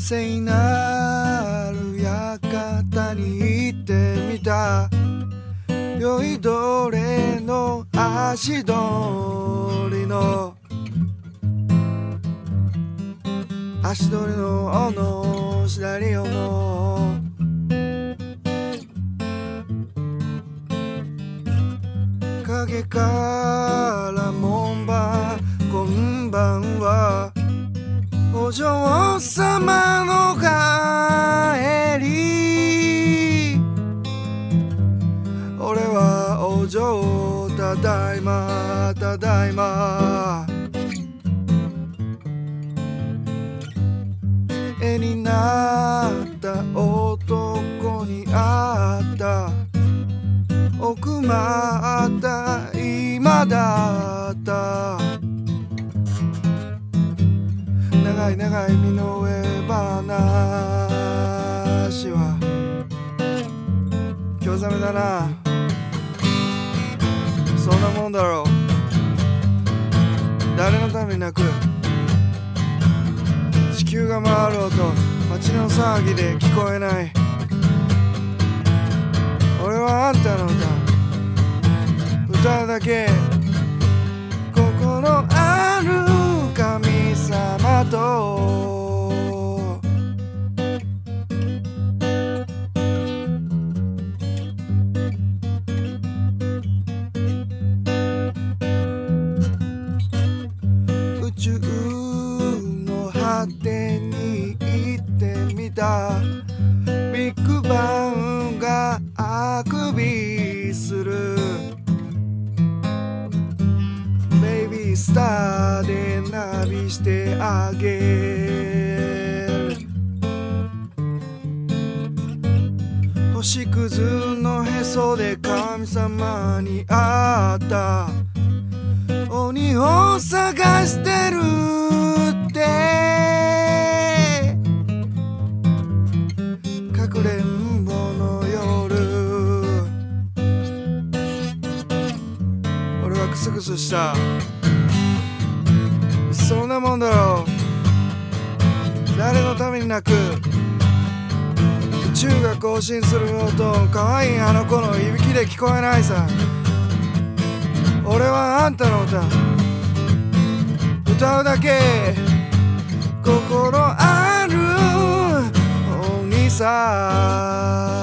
聖なる館に行ってみた。酔いどれの足取りの。足取りのの左をも。影から門番こんばんはお嬢様の帰り俺はお嬢ただいまただいま絵になった男に会った奥まった今だった長い長い身の上話は。興ざめだな。そんなもんだろう。誰のために泣く。地球が回る音街の騒ぎで聞こえない。俺はあんたの歌。歌うだけ。た。ビッグバンがあくびする。ベイビースターでナビしてあげる。星屑のへそで神様に会った。鬼を探してるって。スしたそんなもんだろう。誰のために泣く。宇宙が更新する音可愛いあの子のいびきで聞こえないさ。俺はあんたの歌。歌うだけ。心ある鬼さ。